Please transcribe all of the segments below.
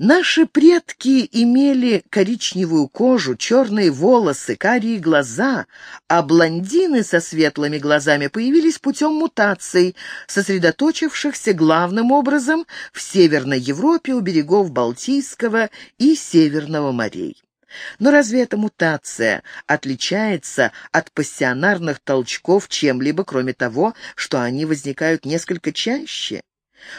Наши предки имели коричневую кожу, черные волосы, карие глаза, а блондины со светлыми глазами появились путем мутаций, сосредоточившихся главным образом в Северной Европе у берегов Балтийского и Северного морей. Но разве эта мутация отличается от пассионарных толчков чем-либо, кроме того, что они возникают несколько чаще?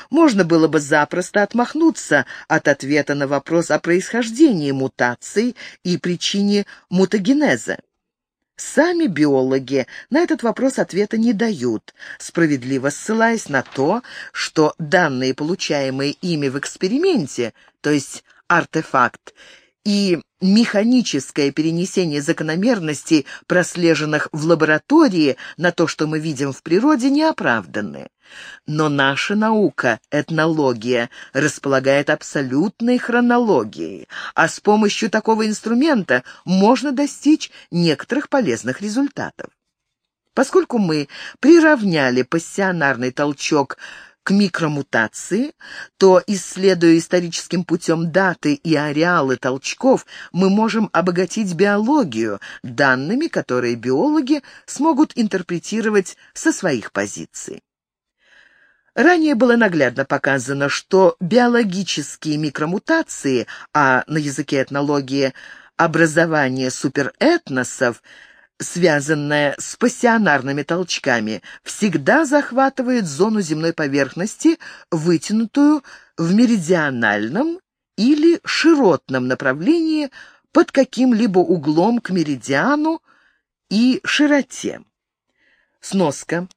Можно было бы запросто отмахнуться от ответа на вопрос о происхождении мутаций и причине мутагенеза. Сами биологи на этот вопрос ответа не дают, справедливо ссылаясь на то, что данные, получаемые ими в эксперименте, то есть артефакт, и механическое перенесение закономерностей, прослеженных в лаборатории, на то, что мы видим в природе, не оправданы. Но наша наука, этнология, располагает абсолютной хронологией, а с помощью такого инструмента можно достичь некоторых полезных результатов. Поскольку мы приравняли пассионарный толчок к микромутации, то, исследуя историческим путем даты и ареалы толчков, мы можем обогатить биологию данными, которые биологи смогут интерпретировать со своих позиций. Ранее было наглядно показано, что биологические микромутации, а на языке этнологии образование суперэтносов – связанная с пассионарными толчками, всегда захватывает зону земной поверхности, вытянутую в меридиональном или широтном направлении под каким-либо углом к меридиану и широте. Сноска.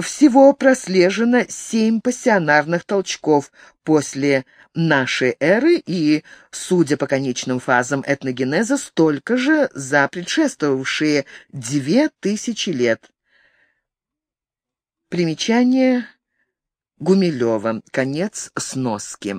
Всего прослежено семь пассионарных толчков после нашей эры и, судя по конечным фазам этногенеза, столько же за предшествовавшие две тысячи лет. Примечание Гумилева. Конец сноски.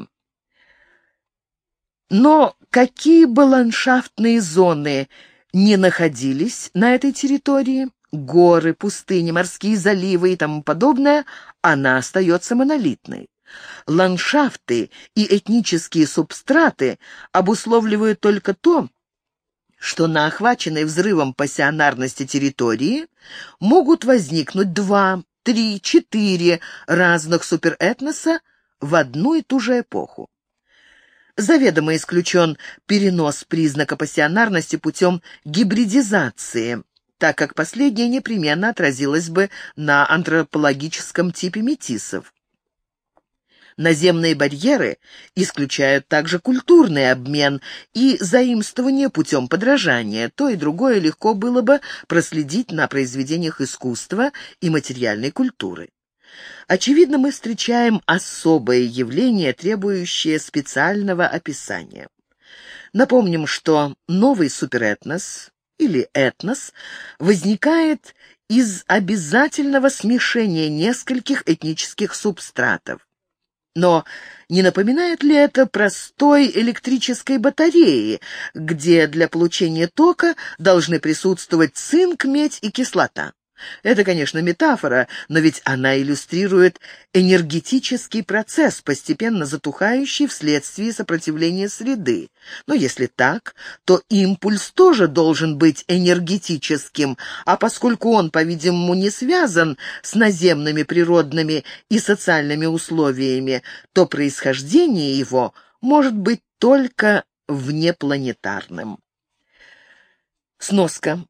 Но какие бы ландшафтные зоны не находились на этой территории, горы, пустыни, морские заливы и тому подобное, она остается монолитной. Ландшафты и этнические субстраты обусловливают только то, что на охваченной взрывом пассионарности территории могут возникнуть два, три, четыре разных суперэтноса в одну и ту же эпоху. Заведомо исключен перенос признака пассионарности путем гибридизации, так как последнее непременно отразилось бы на антропологическом типе метисов. Наземные барьеры исключают также культурный обмен и заимствование путем подражания. То и другое легко было бы проследить на произведениях искусства и материальной культуры. Очевидно, мы встречаем особое явление, требующее специального описания. Напомним, что новый суперэтнос или этнос возникает из обязательного смешения нескольких этнических субстратов. Но не напоминает ли это простой электрической батареи, где для получения тока должны присутствовать цинк, медь и кислота? Это, конечно, метафора, но ведь она иллюстрирует энергетический процесс, постепенно затухающий вследствие сопротивления среды. Но если так, то импульс тоже должен быть энергетическим, а поскольку он, по-видимому, не связан с наземными природными и социальными условиями, то происхождение его может быть только внепланетарным. Сноска.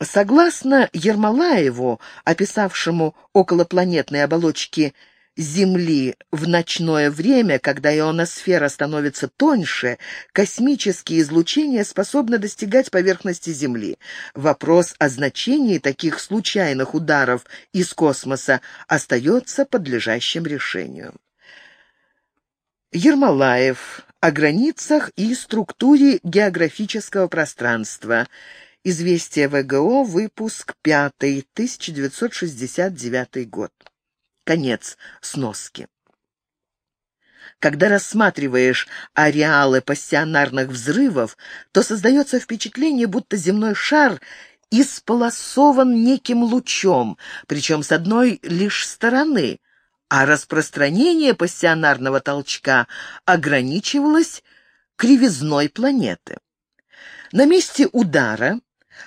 Согласно Ермолаеву, описавшему околопланетные оболочки Земли в ночное время, когда ионосфера становится тоньше, космические излучения способны достигать поверхности Земли. Вопрос о значении таких случайных ударов из космоса остается подлежащим решению. Ермолаев о границах и структуре географического пространства – Известия ВГО, выпуск 5, 1969 год. Конец сноски. Когда рассматриваешь ареалы пассионарных взрывов, то создается впечатление, будто земной шар исполосован неким лучом, причем с одной лишь стороны, а распространение пассионарного толчка ограничивалось кривизной планеты. На месте удара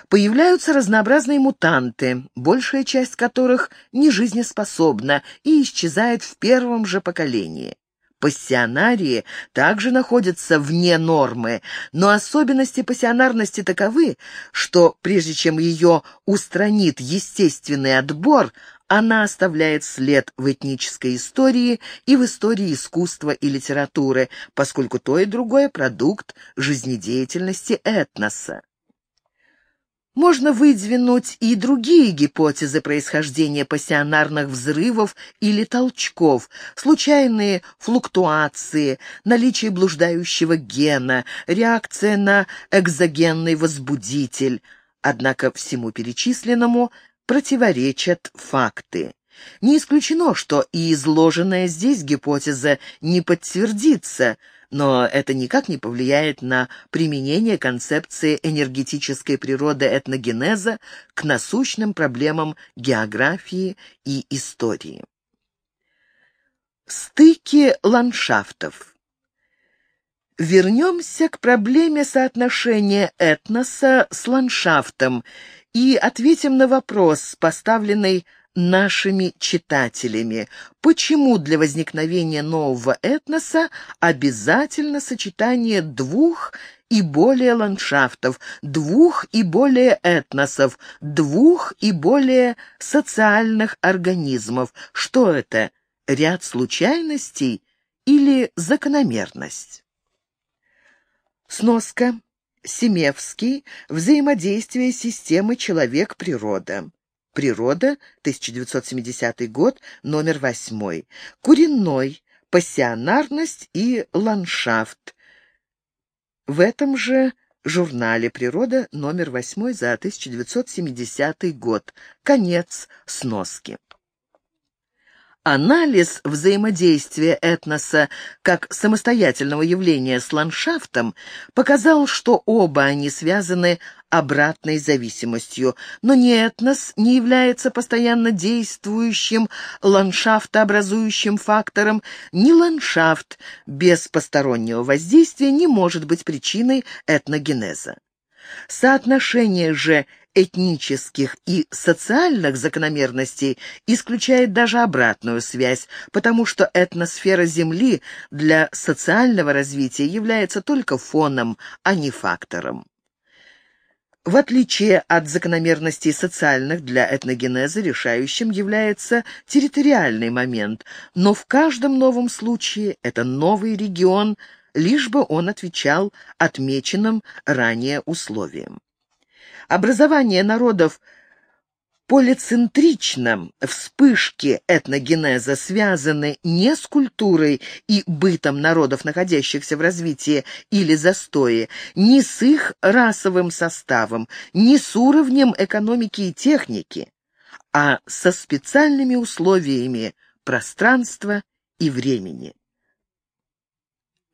появляются разнообразные мутанты, большая часть которых не жизнеспособна и исчезает в первом же поколении. Пассионарии также находятся вне нормы, но особенности пассионарности таковы, что прежде чем ее устранит естественный отбор, она оставляет след в этнической истории и в истории искусства и литературы, поскольку то и другое продукт жизнедеятельности этноса. Можно выдвинуть и другие гипотезы происхождения пассионарных взрывов или толчков, случайные флуктуации, наличие блуждающего гена, реакция на экзогенный возбудитель. Однако всему перечисленному противоречат факты. Не исключено, что и изложенная здесь гипотеза не подтвердится, но это никак не повлияет на применение концепции энергетической природы этногенеза к насущным проблемам географии и истории. Стыки ландшафтов Вернемся к проблеме соотношения этноса с ландшафтом и ответим на вопрос, поставленный нашими читателями. Почему для возникновения нового этноса обязательно сочетание двух и более ландшафтов, двух и более этносов, двух и более социальных организмов? Что это? Ряд случайностей или закономерность? Сноска. Семевский. Взаимодействие системы человек-природа. Природа, 1970 год, номер 8. Куренной. Пассионарность и ландшафт. В этом же журнале «Природа», номер 8 за 1970 год. Конец сноски. Анализ взаимодействия этноса как самостоятельного явления с ландшафтом показал, что оба они связаны обратной зависимостью, но ни этнос не является постоянно действующим ландшафтообразующим фактором, ни ландшафт без постороннего воздействия не может быть причиной этногенеза. Соотношение же этнических и социальных закономерностей исключает даже обратную связь, потому что этносфера Земли для социального развития является только фоном, а не фактором. В отличие от закономерностей социальных, для этногенеза решающим является территориальный момент, но в каждом новом случае это новый регион, лишь бы он отвечал отмеченным ранее условиям. Образование народов полицентрично, вспышки этногенеза связаны не с культурой и бытом народов, находящихся в развитии или застое, не с их расовым составом, не с уровнем экономики и техники, а со специальными условиями пространства и времени.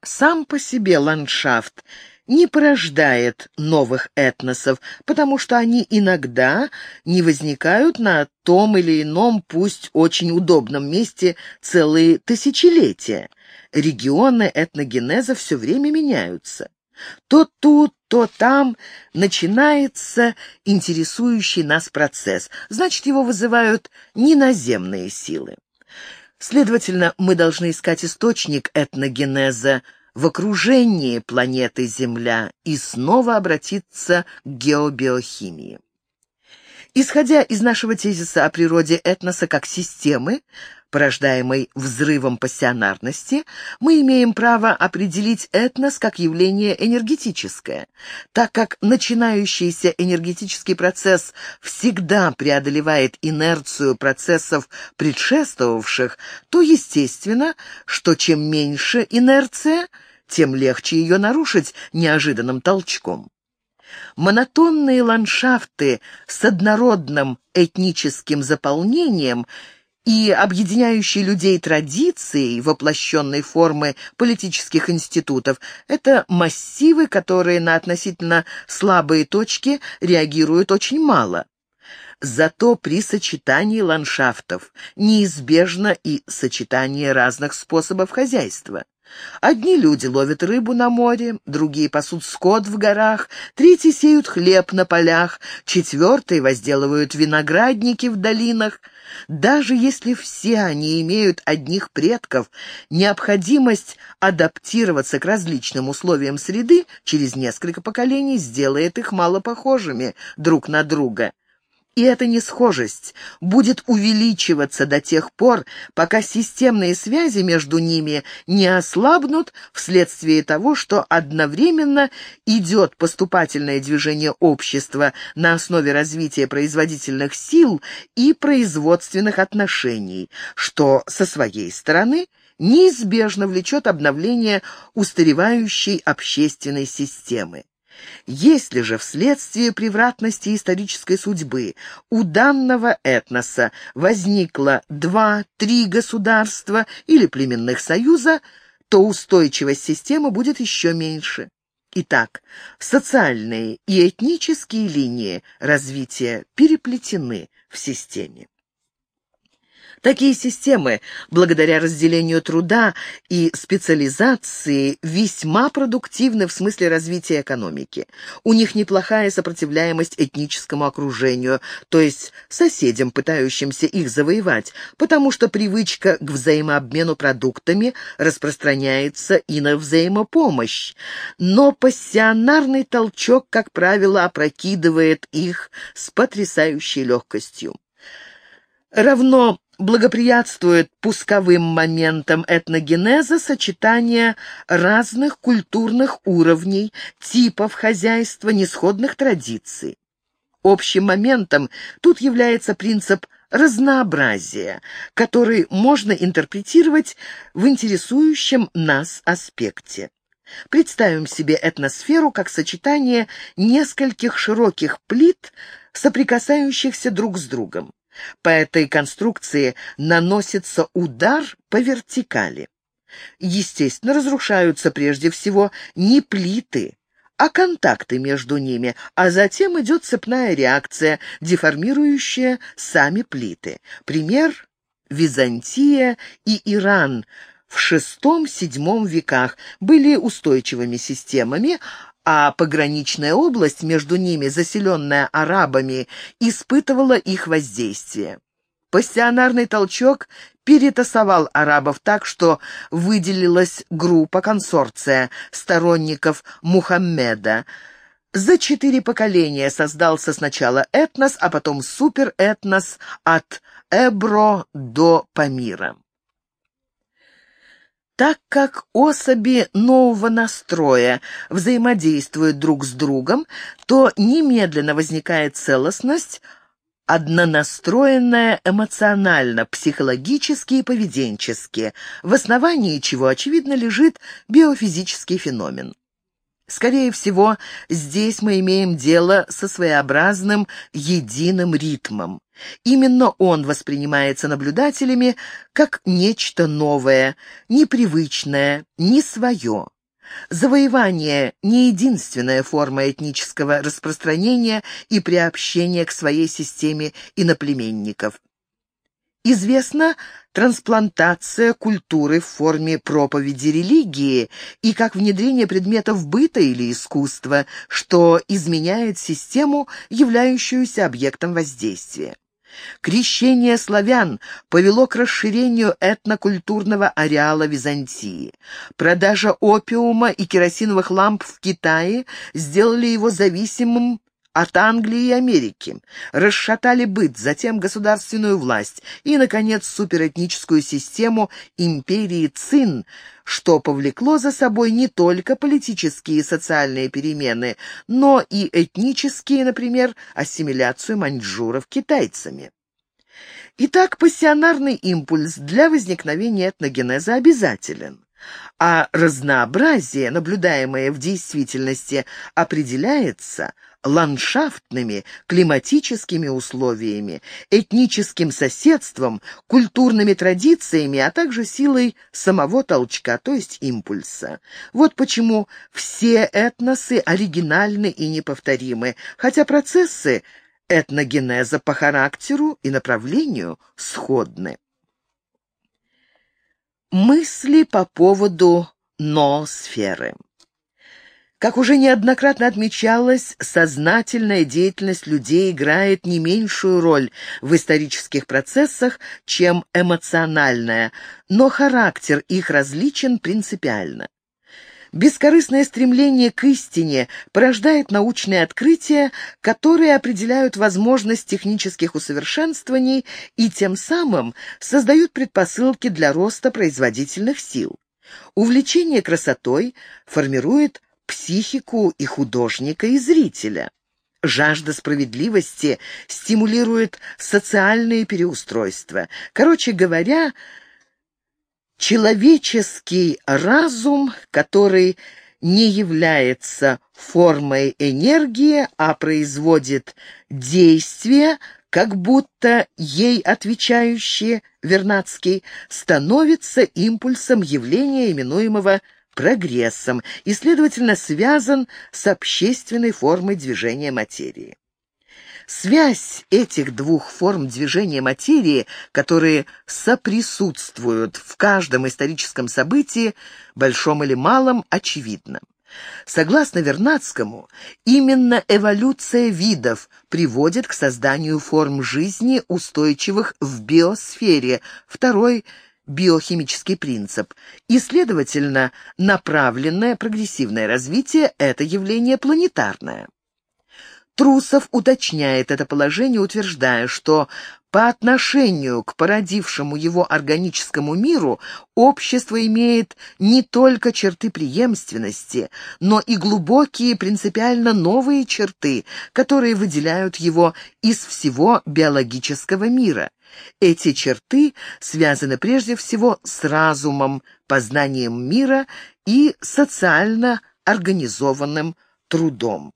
Сам по себе ландшафт не порождает новых этносов, потому что они иногда не возникают на том или ином, пусть очень удобном месте целые тысячелетия. Регионы этногенеза все время меняются. То тут, то там начинается интересующий нас процесс, значит, его вызывают неназемные силы. Следовательно, мы должны искать источник этногенеза в окружении планеты Земля и снова обратиться к геобиохимии. Исходя из нашего тезиса о природе этноса как системы, порождаемой взрывом пассионарности, мы имеем право определить этнос как явление энергетическое. Так как начинающийся энергетический процесс всегда преодолевает инерцию процессов предшествовавших, то естественно, что чем меньше инерция, тем легче ее нарушить неожиданным толчком. Монотонные ландшафты с однородным этническим заполнением и объединяющие людей традицией воплощенной формы политических институтов – это массивы, которые на относительно слабые точки реагируют очень мало. Зато при сочетании ландшафтов неизбежно и сочетание разных способов хозяйства. Одни люди ловят рыбу на море, другие пасут скот в горах, третьи сеют хлеб на полях, четвертые возделывают виноградники в долинах. Даже если все они имеют одних предков, необходимость адаптироваться к различным условиям среды через несколько поколений сделает их мало похожими друг на друга и эта несхожесть будет увеличиваться до тех пор, пока системные связи между ними не ослабнут вследствие того, что одновременно идет поступательное движение общества на основе развития производительных сил и производственных отношений, что со своей стороны неизбежно влечет обновление устаревающей общественной системы. Если же вследствие превратности исторической судьбы у данного этноса возникло два-три государства или племенных союза, то устойчивость системы будет еще меньше. Итак, социальные и этнические линии развития переплетены в системе. Такие системы, благодаря разделению труда и специализации, весьма продуктивны в смысле развития экономики. У них неплохая сопротивляемость этническому окружению, то есть соседям, пытающимся их завоевать, потому что привычка к взаимообмену продуктами распространяется и на взаимопомощь. Но пассионарный толчок, как правило, опрокидывает их с потрясающей легкостью. Равно благоприятствует пусковым моментам этногенеза сочетание разных культурных уровней, типов хозяйства, несходных традиций. Общим моментом тут является принцип разнообразия, который можно интерпретировать в интересующем нас аспекте. Представим себе этносферу как сочетание нескольких широких плит, соприкасающихся друг с другом. По этой конструкции наносится удар по вертикали. Естественно, разрушаются прежде всего не плиты, а контакты между ними, а затем идет цепная реакция, деформирующая сами плиты. Пример – Византия и Иран в VI-VII веках были устойчивыми системами, а пограничная область между ними, заселенная арабами, испытывала их воздействие. Пассионарный толчок перетасовал арабов так, что выделилась группа консорция сторонников Мухаммеда. За четыре поколения создался сначала этнос, а потом суперэтнос от Эбро до Памира. Так как особи нового настроя взаимодействуют друг с другом, то немедленно возникает целостность, однонастроенная эмоционально, психологически и поведенчески, в основании чего, очевидно, лежит биофизический феномен. Скорее всего, здесь мы имеем дело со своеобразным единым ритмом. Именно он воспринимается наблюдателями как нечто новое, непривычное, не свое. Завоевание – не единственная форма этнического распространения и приобщения к своей системе иноплеменников. Известна трансплантация культуры в форме проповеди религии и как внедрение предметов быта или искусства, что изменяет систему, являющуюся объектом воздействия. Крещение славян повело к расширению этнокультурного ареала Византии. Продажа опиума и керосиновых ламп в Китае сделали его зависимым от Англии и Америки, расшатали быт, затем государственную власть и, наконец, суперэтническую систему империи Цин, что повлекло за собой не только политические и социальные перемены, но и этнические, например, ассимиляцию маньчжуров китайцами. Итак, пассионарный импульс для возникновения этногенеза обязателен а разнообразие, наблюдаемое в действительности, определяется ландшафтными, климатическими условиями, этническим соседством, культурными традициями, а также силой самого толчка, то есть импульса. Вот почему все этносы оригинальны и неповторимы, хотя процессы этногенеза по характеру и направлению сходны. Мысли по поводу ноосферы. Как уже неоднократно отмечалось, сознательная деятельность людей играет не меньшую роль в исторических процессах, чем эмоциональная, но характер их различен принципиально. Бескорыстное стремление к истине порождает научные открытия, которые определяют возможность технических усовершенствований и тем самым создают предпосылки для роста производительных сил. Увлечение красотой формирует психику и художника, и зрителя. Жажда справедливости стимулирует социальные переустройства. Короче говоря, человеческий разум, который не является формой энергии, а производит действия, как будто ей отвечающие, Вернадский, становится импульсом явления, именуемого прогрессом и, следовательно, связан с общественной формой движения материи. Связь этих двух форм движения материи, которые соприсутствуют в каждом историческом событии, большом или малом, очевидна. Согласно Вернадскому, именно эволюция видов приводит к созданию форм жизни, устойчивых в биосфере, второй – биохимический принцип, и, следовательно, направленное прогрессивное развитие – это явление планетарное. Трусов уточняет это положение, утверждая, что по отношению к породившему его органическому миру общество имеет не только черты преемственности, но и глубокие принципиально новые черты, которые выделяют его из всего биологического мира. Эти черты связаны прежде всего с разумом, познанием мира и социально организованным трудом.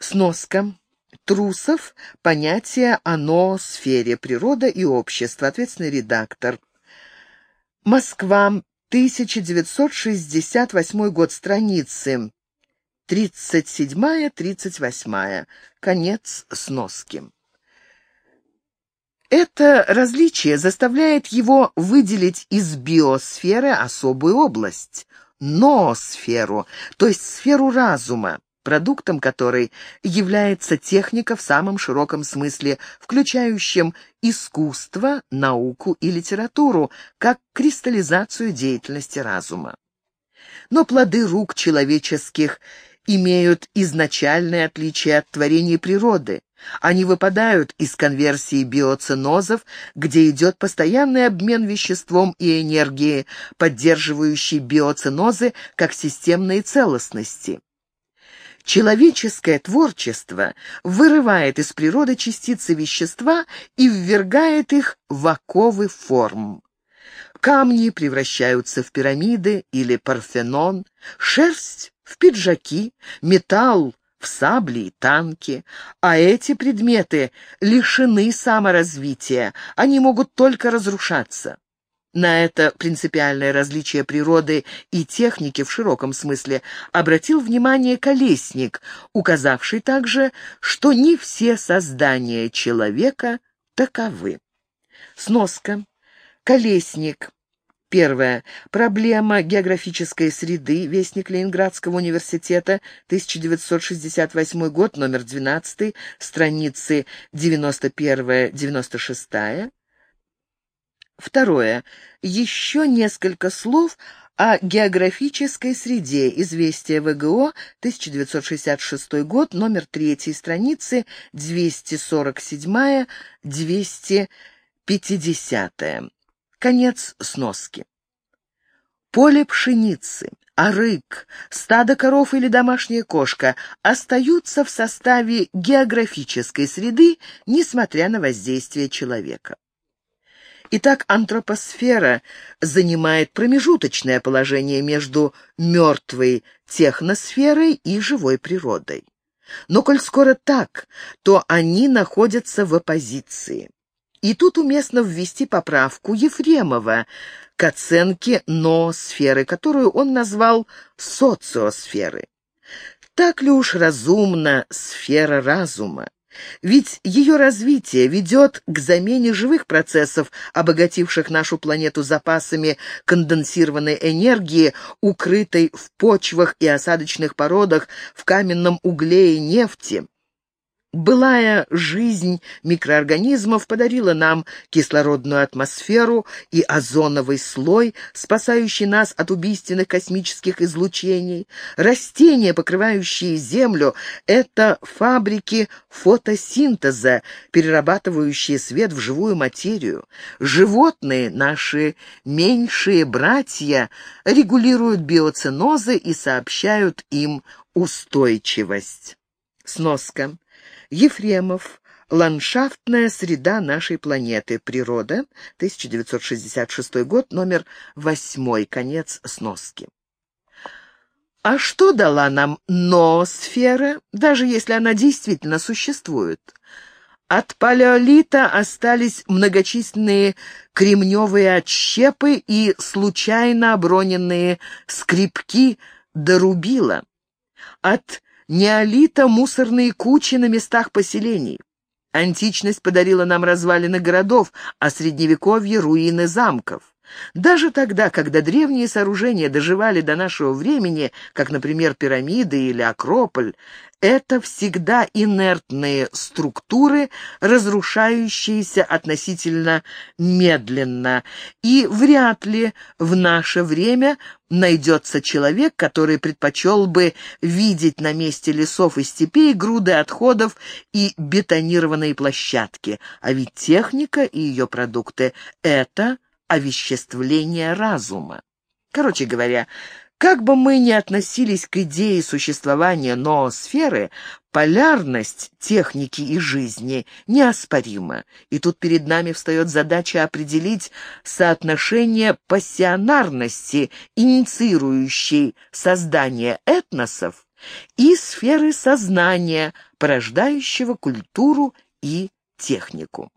Сноска. Трусов. Понятие о ноосфере. Природа и общество. Ответственный редактор. Москва. 1968 год. Страницы 37-38. Конец сноски. Это различие заставляет его выделить из биосферы особую область – ноосферу, то есть сферу разума, продуктом которой является техника в самом широком смысле, включающем искусство, науку и литературу, как кристаллизацию деятельности разума. Но плоды рук человеческих имеют изначальное отличие от творений природы. Они выпадают из конверсии биоценозов, где идет постоянный обмен веществом и энергией, поддерживающий биоценозы как системные целостности. Человеческое творчество вырывает из природы частицы вещества и ввергает их в оковы форм. Камни превращаются в пирамиды или парфенон, шерсть — в пиджаки, металл в сабли и танки, а эти предметы лишены саморазвития, они могут только разрушаться. На это принципиальное различие природы и техники в широком смысле обратил внимание Колесник, указавший также, что не все создания человека таковы. Сноска. Колесник. Первое. Проблема географической среды. Вестник Ленинградского университета, 1968 год, номер 12, страницы 91-96. Второе. Еще несколько слов о географической среде. Известие ВГО, 1966 год, номер 3, страницы 247-250. Конец сноски. Поле пшеницы, арык, стадо коров или домашняя кошка остаются в составе географической среды, несмотря на воздействие человека. Итак, антропосфера занимает промежуточное положение между мертвой техносферой и живой природой. Но коль скоро так, то они находятся в оппозиции. И тут уместно ввести поправку Ефремова к оценке ноосферы, которую он назвал социосферы. Так ли уж разумна сфера разума? Ведь ее развитие ведет к замене живых процессов, обогативших нашу планету запасами конденсированной энергии, укрытой в почвах и осадочных породах, в каменном угле и нефти. Былая жизнь микроорганизмов подарила нам кислородную атмосферу и озоновый слой, спасающий нас от убийственных космических излучений. Растения, покрывающие Землю, — это фабрики фотосинтеза, перерабатывающие свет в живую материю. Животные, наши меньшие братья, регулируют биоценозы и сообщают им устойчивость. Сноска. Ефремов. Ландшафтная среда нашей планеты. Природа. 1966 год. Номер 8. Конец сноски. А что дала нам ноосфера, даже если она действительно существует? От палеолита остались многочисленные кремневые отщепы и случайно оброненные скрипки до рубила. От неолита мусорные кучи на местах поселений. Античность подарила нам развалины городов, а средневековье — руины замков. Даже тогда, когда древние сооружения доживали до нашего времени, как, например, пирамиды или Акрополь, это всегда инертные структуры, разрушающиеся относительно медленно, и вряд ли в наше время найдется человек, который предпочел бы видеть на месте лесов и степей груды отходов и бетонированные площадки. А ведь техника и ее продукты — это овеществление разума. Короче говоря, как бы мы ни относились к идее существования ноосферы, полярность техники и жизни неоспорима. И тут перед нами встает задача определить соотношение пассионарности, инициирующей создание этносов, и сферы сознания, порождающего культуру и технику.